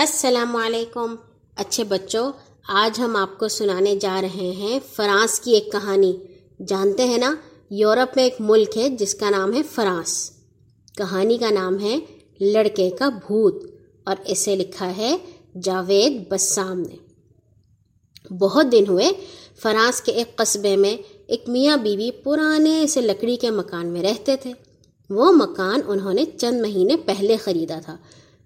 السلام علیکم۔ اچھے بچوں، آج ہم آپ کو سنانے جا رہے ہیں فرانس کی ایک کہانی۔ جانتے ہیں نا، یورپ میں ایک ملک ہے جس کا نام ہے فرانس۔ کہانی کا نام ہے لڑکے کا بھوت، اور اسے لکھا ہے جاوید بسام نے۔ بہت دن ہوئے فرانس کے ایک قصبے میں ایک میاں بیوی پرانے سے لکڑی کے مکان میں رہتے تھے۔ وہ مکان انہوں نے چند مہینے پہلے خریدا تھا۔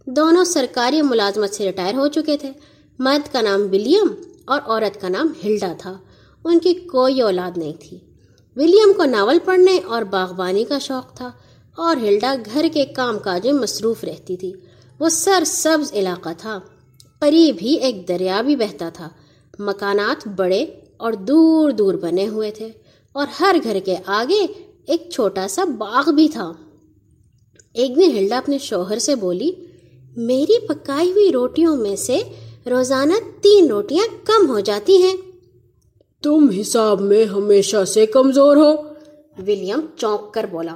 دونوں سرکاری ملازمت سے ریٹائر ہو چکے تھے۔ مرد کا نام ولیم اور عورت کا نام ہلڈا تھا۔ ان کی کوئی اولاد نہیں تھی۔ ولیم کو ناول پڑھنے اور باغبانی کا شوق تھا اور ہلڈا گھر کے کام کاج میں مصروف رہتی تھی۔ وہ سر سبز علاقہ تھا۔ قریب ہی ایک دریا بھی بہتا تھا۔ مکانات بڑے اور دور دور بنے ہوئے تھے اور ہر گھر کے آگے ایک چھوٹا سا باغ بھی تھا۔ ایک دن ہلڈا اپنے شوہر سے بولی میری پکائی ہوئی روٹیوں میں سے روزانہ تین روٹیاں کم ہو جاتی ہیں۔ تم حساب میں ہمیشہ سے کمزور ہو۔ ولیم چونک کر بولا۔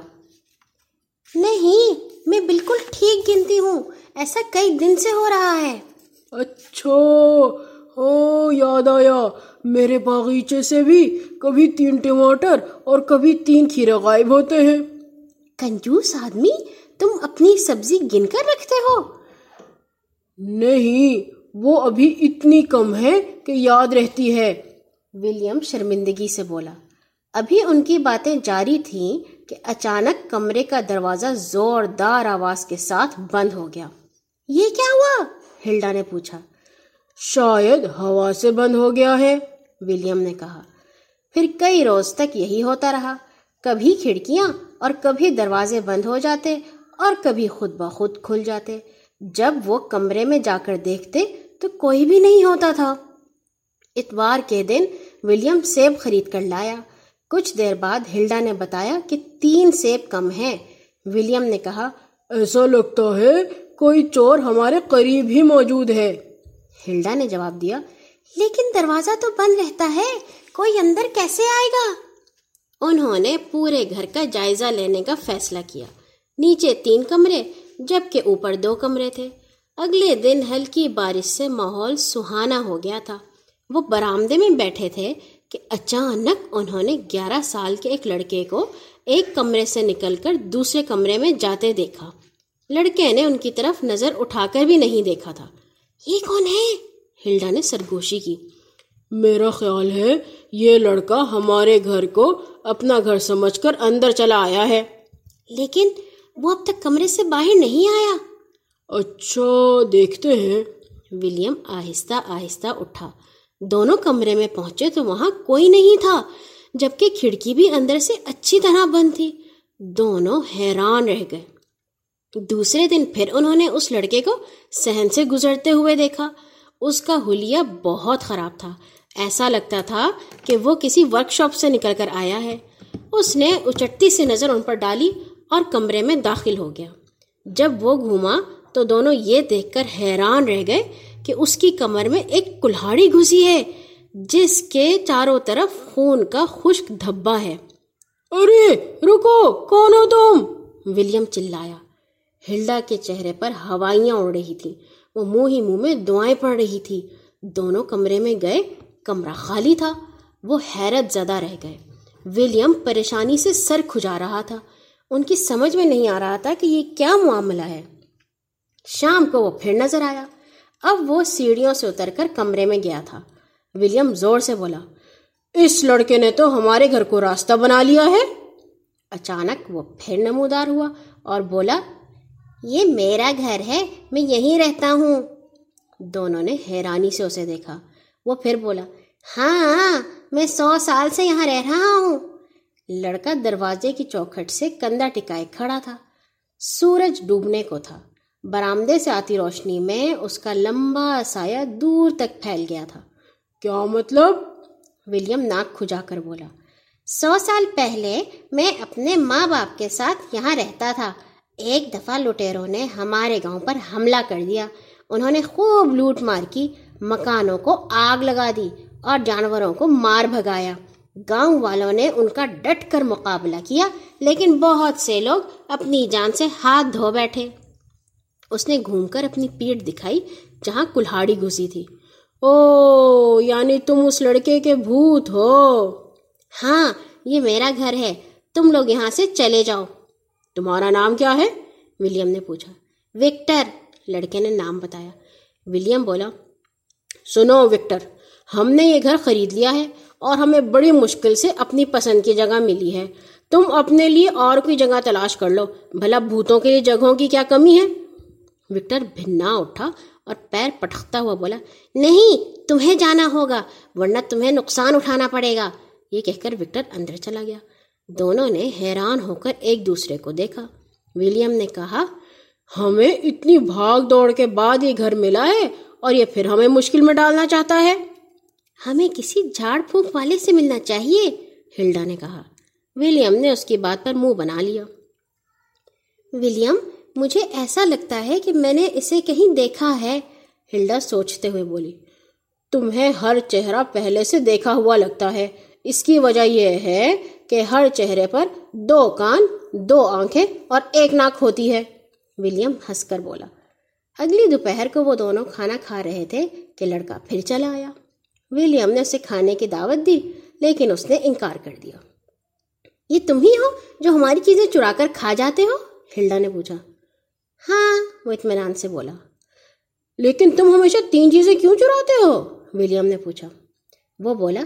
نہیں میں بالکل ٹھیک گنتی ہوں۔ ایسا کئی دن سے ہو رہا ہے۔ اچھا ہاں یاد آیا۔ میرے باغیچے سے بھی کبھی تین ٹماٹر اور کبھی تین کھیرے غائب ہوتے ہیں۔ کنجوس آدمی تم اپنی سبزی گن کر رکھتے ہو۔ نہیں وہ ابھی اتنی کم ہے کہ یاد رہتی ہے۔ ولیم شرمندگی سے بولا۔ ابھی ان کی باتیں جاری تھیں کہ اچانک کمرے کا دروازہ زوردار آواز کے ساتھ بند ہو گیا۔ یہ کیا ہوا؟ ہلڈا نے پوچھا۔ شاید ہوا سے بند ہو گیا ہے۔ ولیم نے کہا۔ پھر کئی روز تک یہی ہوتا رہا۔ کبھی کھڑکیاں اور کبھی دروازے بند ہو جاتے اور کبھی خود بخود کھل جاتے۔ جب وہ کمرے میں جا کر دیکھتے تو کوئی بھی نہیں ہوتا تھا۔ اتوار کے دن ولیم سیب خرید کر لایا۔ کچھ دیر بعد ہلڈا نے بتایا کہ تین سیب کم ہیں۔ ولیم نے کہا، ایسا لگتا ہے کوئی چور ہمارے قریب ہی موجود ہے۔ ہلڈا نے جواب دیا، لیکن دروازہ تو بند رہتا ہے، کوئی اندر کیسے آئے گا؟ انہوں نے پورے گھر کا جائزہ لینے کا فیصلہ کیا۔ نیچے تین کمرے جبکہ اوپر دو کمرے تھے۔ اگلے دن ہلکی بارش سے ماحول سہانا ہو گیا تھا۔ وہ برآمدے میں بیٹھے تھے کہ اچانک انہوں نے گیارہ سال کے ایک لڑکے کو ایک کمرے سے نکل کر دوسرے کمرے میں جاتے دیکھا۔ لڑکے نے ان کی طرف نظر اٹھا کر بھی نہیں دیکھا تھا۔ یہ کون ہے؟ ہلڈا نے سرگوشی کی۔ میرا خیال ہے یہ لڑکا ہمارے گھر کو اپنا گھر سمجھ کر اندر چلا آیا ہے۔ لیکن وہ اب تک کمرے سے باہر نہیں آیا۔ اچھا دیکھتے ہیں۔ ولیم آہستہ آہستہ اٹھا۔ دونوں کمرے میں پہنچے تو وہاں کوئی نہیں تھا جبکہ کھڑکی بھی اندر سے اچھی طرح بند تھی۔ دونوں حیران رہ گئے۔ دوسرے دن پھر انہوں نے اس لڑکے کو سہن سے گزرتے ہوئے دیکھا۔ اس کا حلیہ بہت خراب تھا۔ ایسا لگتا تھا کہ وہ کسی ورک شاپ سے نکل کر آیا ہے۔ اس نے اچٹتی سے نظر ان پر ڈالی۔ اور کمرے میں داخل ہو گیا۔ جب وہ گھوما تو دونوں یہ دیکھ کر حیران رہ گئے کہ اس کی کمر میں ایک کلہاڑی گھسی ہے، جس کے چاروں طرف خون کا خشک دھبا ہے۔ ارے، رکو، کون ہو تم؟ ولیم چلایا۔ ہلڈا کے چہرے پر ہوائیاں اڑ رہی تھی وہ منہ ہی منہ میں دعائیں پڑ رہی تھی۔ دونوں کمرے میں گئے، کمرہ خالی تھا۔ وہ حیرت زدہ رہ گئے۔ ولیم پریشانی سے سر کھجا رہا تھا۔ ان کی سمجھ میں نہیں آ رہا تھا کہ یہ کیا معاملہ ہے۔ شام کو وہ پھر نظر آیا۔ اب وہ سیڑھیوں سے اتر کر کمرے میں گیا تھا۔ ولیم زور سے بولا، اس لڑکے نے تو ہمارے گھر کو راستہ بنا لیا ہے۔ اچانک وہ پھر نمودار ہوا اور بولا، یہ میرا گھر ہے، میں یہیں رہتا ہوں۔ دونوں نے حیرانی سے اسے دیکھا۔ وہ پھر بولا ہاں میں سو سال سے یہاں رہ رہا ہوں۔ لڑکا دروازے کی چوکھٹ سے کندھا ٹکائے کھڑا تھا۔ سورج ڈوبنے کو تھا۔ برآمدے سے آتی روشنی میں اس کا لمبا سایہ دور تک پھیل گیا تھا۔ کیا مطلب؟ ولیم ناک کھجا کر بولا۔ سو سال پہلے میں اپنے ماں باپ کے ساتھ یہاں رہتا تھا۔ ایک دفعہ لٹیروں نے ہمارے گاؤں پر حملہ کر دیا۔ انہوں نے خوب لوٹ مار کی، مکانوں کو آگ لگا دی اور جانوروں کو مار بھگایا۔ گاؤں والوں نے ان کا ڈٹ کر مقابلہ کیا، لیکن بہت سے لوگ اپنی جان سے ہاتھ دھو بیٹھے۔ اس نے گھوم کر اپنی پیٹ دکھائی، جہاں کلہاڑی گھسی تھی۔ او یعنی تم اس لڑکے کے بھوت ہو؟ ہاں یہ میرا گھر ہے۔ تم لوگ یہاں سے چلے جاؤ۔ تمہارا نام کیا ہے؟ ولیم نے پوچھا۔ وکٹر۔ لڑکے نے نام بتایا۔ ولیم بولا، سنو وکٹر ہم نے یہ گھر خرید لیا ہے اور ہمیں بڑی مشکل سے اپنی پسند کی جگہ ملی ہے۔ تم اپنے لیے اور کوئی جگہ تلاش کر لو۔ بھلا بھوتوں کے لیے جگہوں کی کیا کمی ہے؟ وکٹر بھنا اٹھا اور پیر پٹختا ہوا بولا، نہیں، تمہیں جانا ہوگا، ورنہ تمہیں نقصان اٹھانا پڑے گا یہ کہہ کر وکٹر اندر چلا گیا۔ دونوں نے حیران ہو کر ایک دوسرے کو دیکھا۔ ولیم نے کہا، ہمیں اتنی بھاگ دوڑ کے بعد یہ گھر ملا ہے اور یہ پھر ہمیں مشکل میں ڈالنا چاہتا ہے۔ ہمیں کسی جھاڑ پھونک والے سے ملنا چاہیے؟ ہلڈا نے کہا۔ ولیم نے اس کی بات پر منہ بنا لیا۔ ولیم مجھے ایسا لگتا ہے کہ میں نے اسے کہیں دیکھا ہے۔ ہلڈا سوچتے ہوئے بولی۔ تمہیں ہر چہرہ پہلے سے دیکھا ہوا لگتا ہے۔ اس کی وجہ یہ ہے کہ ہر چہرے پر دو کان، دو آنکھیں اور ایک ناک ہوتی ہے۔ ولیم ہنس کر بولا۔ اگلی دوپہر کو وہ دونوں کھانا کھا رہے تھے کہ لڑکا پھر چلا آیا۔ ولیم نے اسے کھانے کی دعوت دی، لیکن اس نے انکار کر دیا۔ یہ تم ہی ہو جو ہماری چیزیں چرا کر کھا جاتے ہو؟ ہلڈا نے پوچھا۔ ہاں وہ اطمینان سے بولا۔ لیکن تم ہمیشہ تین چیزیں کیوں چراتے ہو؟ ولیم نے پوچھا۔ وہ بولا،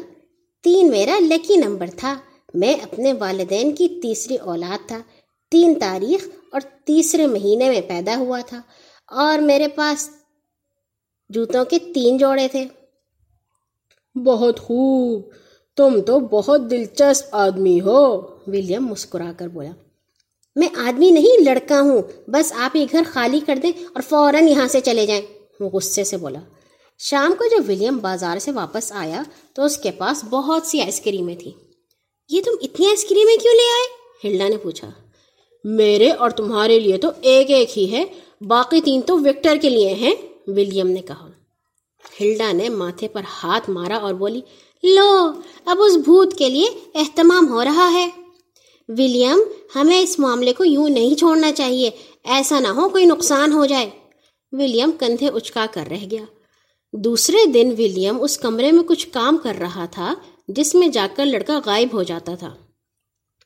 تین میرا لکی نمبر تھا۔ میں اپنے والدین کی تیسری اولاد تھا۔ تین تاریخ اور تیسرے مہینے میں پیدا ہوا تھا۔ اور میرے پاس جوتوں کے تین جوڑے تھے۔ بہت خوب۔ تم تو بہت دلچسپ آدمی ہو۔ ولیم مسکرا کر بولا۔ میں آدمی نہیں، لڑکا ہوں۔ بس آپ یہ گھر خالی کر دیں اور فوراً یہاں سے چلے جائیں۔ وہ غصے سے بولا۔ شام کو جب ولیم بازار سے واپس آیا تو اس کے پاس بہت سی آئس کریمیں تھیں۔ یہ تم اتنی آئس کریمیں کیوں لے آئے؟ ہلڈا نے پوچھا۔ میرے اور تمہارے لیے تو ایک ایک ہی ہے، باقی تین تو وکٹر کے لیے ہیں ولیم نے کہا۔ ہلڈا نے ماتھے پر ہاتھ مارا اور بولی، لو، اب اس بھوت کے لیے اہتمام ہو رہا ہے۔ ولیم، ہمیں اس معاملے کو یوں نہیں چھوڑنا چاہیے، ایسا نہ ہو کوئی نقصان ہو جائے۔ ولیم کندھے اچکا کر رہ گیا۔ دوسرے دن ولیم اس کمرے میں کچھ کام کر رہا تھا، جس میں جا کر لڑکا غائب ہو جاتا تھا۔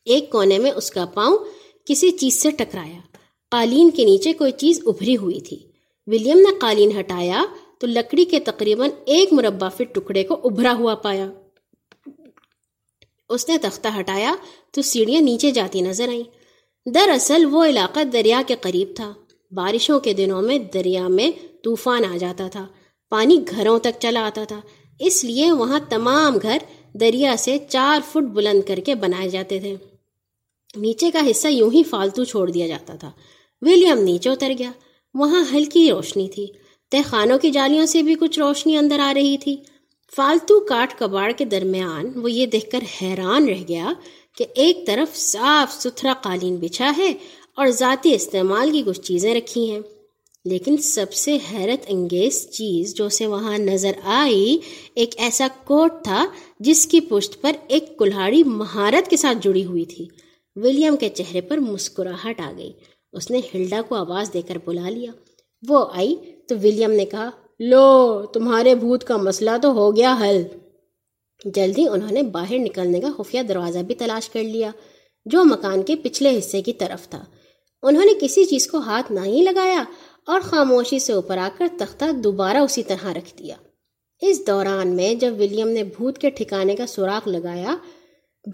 ایک کونے میں اس کا پاؤں کسی چیز سے ٹکرایا۔ قالین کے نیچے کوئی چیز ابھری ہوئی تھی۔ ولیم نے قالین ہٹایا تو لکڑی کے تقریباً ایک مربع فٹ ٹکڑے کو ابھرا ہوا پایا۔ اس نے تختہ ہٹایا تو سیڑھیاں نیچے جاتی نظر آئیں۔ دراصل وہ علاقہ دریا کے قریب تھا۔ بارشوں کے دنوں میں دریا میں طوفان آ جاتا تھا۔ پانی گھروں تک چلا آتا تھا۔ اس لیے وہاں تمام گھر دریا سے چار فٹ بلند کر کے بنائے جاتے تھے۔ نیچے کا حصہ یوں ہی فالتو چھوڑ دیا جاتا تھا۔ ولیم نیچے اتر گیا۔ وہاں ہلکی روشنی تھی۔ تہ خانوں کی جالیوں سے بھی کچھ روشنی اندر آ رہی تھی۔ فالتو کاٹ کباڑ کے درمیان وہ یہ دیکھ کر حیران رہ گیا کہ ایک طرف صاف ستھرا قالین بچھا ہے اور ذاتی استعمال کی کچھ چیزیں رکھی ہیں۔ لیکن سب سے حیرت انگیز چیز جو اسے وہاں نظر آئی، ایک ایسا کوٹ تھا جس کی پشت پر ایک کلہاڑی مہارت کے ساتھ جڑی ہوئی تھی۔ ولیم کے چہرے پر مسکراہٹ آ گئی۔ اس نے ہلڈا کو آواز دے کر بلا لیا۔ وہ آئی تو ولیم نے کہا، لو، تمہارے بھوت کا مسئلہ تو ہو گیا حل۔ جلدی انہوں نے باہر نکلنے کا خفیہ دروازہ بھی تلاش کر لیا، جو مکان کے پچھلے حصے کی طرف تھا۔ انہوں نے کسی چیز کو ہاتھ نہ ہی لگایا اور خاموشی سے اوپر آ کر تختہ دوبارہ اسی طرح رکھ دیا۔ اس دوران میں جب ولیم نے بھوت کے ٹھکانے کا سوراخ لگایا،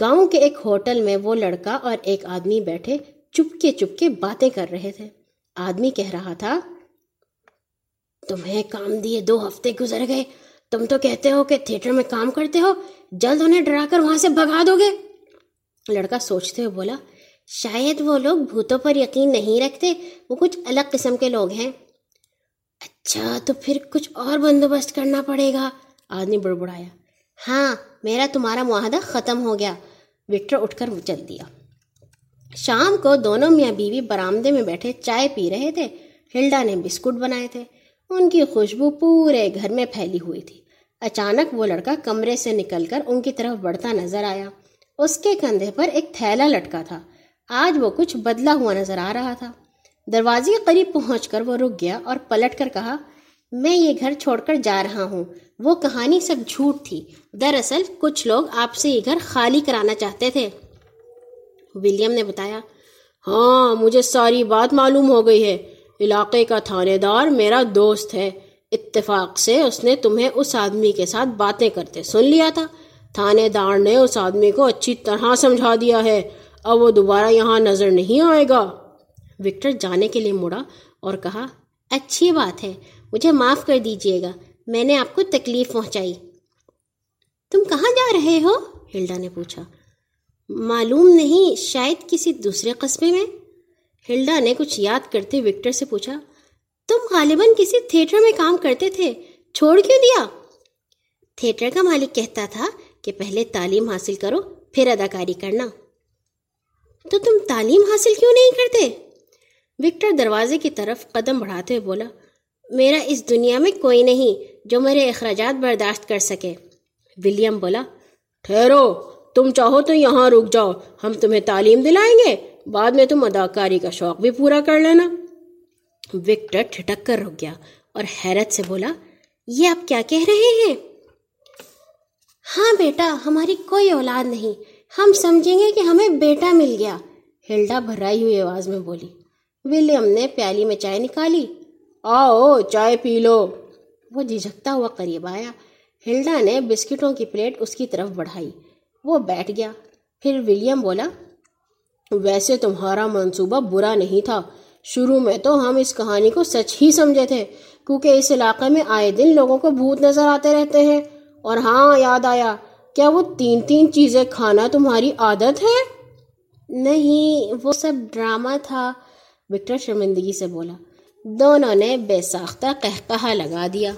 گاؤں کے ایک ہوٹل میں وہ لڑکا اور ایک آدمی بیٹھے چپکے چپکے باتیں کر رہے تھے۔ آدمی کہہ رہا تھا تمہیں کام دیے دو ہفتے گزر گئے۔ تم تو کہتے ہو کہ تھیٹر میں کام کرتے ہو، جلد انہیں ڈرا کر وہاں سے بھگا دو گے لڑکا سوچتے ہوئے بولا، شاید وہ لوگ بھوتوں پر یقین نہیں رکھتے، وہ کچھ الگ قسم کے لوگ ہیں۔ اچھا تو پھر کچھ اور بندوبست کرنا پڑے گا۔ آدمی بڑبڑایا ہاں میرا تمہارا معاہدہ ختم ہو گیا۔ وکٹر اٹھ کر چل دیا۔ شام کو دونوں میاں بیوی برامدے میں بیٹھے چائے پی رہے تھے۔ ہلڈا نے بسکٹ بنائے تھے۔ ان کی خوشبو پورے گھر میں پھیلی ہوئی تھی۔ اچانک وہ لڑکا کمرے سے نکل کر ان کی طرف بڑھتا نظر آیا۔ اس کے کندھے پر ایک تھیلا لٹکا تھا۔ آج وہ کچھ بدلا ہوا نظر آ رہا تھا۔ دروازے قریب پہنچ کر وہ رک گیا اور پلٹ کر کہا، میں یہ گھر چھوڑ کر جا رہا ہوں۔ وہ کہانی سب جھوٹ تھی۔ دراصل کچھ لوگ آپ سے یہ گھر خالی کرانا چاہتے تھے۔ ولیم نے بتایا ہاں مجھے ساری بات معلوم ہو گئی ہے۔ علاقے کا تھانے دار میرا دوست ہے۔ اتفاق سے اس نے تمہیں اس آدمی کے ساتھ باتیں کرتے سن لیا تھا۔ تھانے دار نے اس آدمی کو اچھی طرح سمجھا دیا ہے۔ اب وہ دوبارہ یہاں نظر نہیں آئے گا۔ وکٹر جانے کے لیے مڑا اور کہا، اچھی بات ہے، مجھے معاف کر دیجیے گا، میں نے آپ کو تکلیف پہنچائی۔ تم کہاں جا رہے ہو؟ ہلڈا نے پوچھا۔ معلوم نہیں، شاید کسی دوسرے قصبے میں۔ ہلڈا نے کچھ یاد کرتے وکٹر سے پوچھا، تم غالباً کسی تھیٹر میں کام کرتے تھے، چھوڑ کیوں دیا؟ تھیٹر کا مالک کہتا تھا کہ پہلے تعلیم حاصل کرو، پھر اداکاری کرنا۔ تو تم تعلیم حاصل کیوں نہیں کرتے؟ وکٹر دروازے کی طرف قدم بڑھاتے ہوئے بولا، میرا اس دنیا میں کوئی نہیں جو میرے اخراجات برداشت کر سکے۔ ولیم بولا، ٹھہرو، تم چاہو تو یہاں رک جاؤ، ہم تمہیں تعلیم دلائیں گے۔ بعد میں تم اداکاری کا شوق بھی پورا کر لینا۔ وکٹر ٹھٹک کر رک گیا اور حیرت سے بولا، یہ آپ کیا کہہ رہے ہیں؟ ہاں بیٹا، ہماری کوئی اولاد نہیں۔ ہم سمجھیں گے کہ ہمیں بیٹا مل گیا۔ ہلڈا بھرائی ہوئی آواز میں بولی، ولیم نے پیالی میں چائے نکالی۔ آؤ، چائے پی لو۔ وہ جھجکتا ہوا قریب آیا۔ ہلڈا نے بسکٹوں کی پلیٹ اس کی طرف بڑھائی۔ وہ بیٹھ گیا۔ پھر ولیم بولا ویسے تمہارا منصوبہ برا نہیں تھا۔ شروع میں تو ہم اس کہانی کو سچ ہی سمجھے تھے، کیونکہ اس علاقے میں آئے دن لوگوں کو بھوت نظر آتے رہتے ہیں۔ اور ہاں یاد آیا، کیا وہ تین تین چیزیں کھانا تمہاری عادت ہے؟ نہیں، وہ سب ڈرامہ تھا، وکٹر شرمندگی سے بولا۔ دونوں نے بے ساختہ کہا لگا دیا۔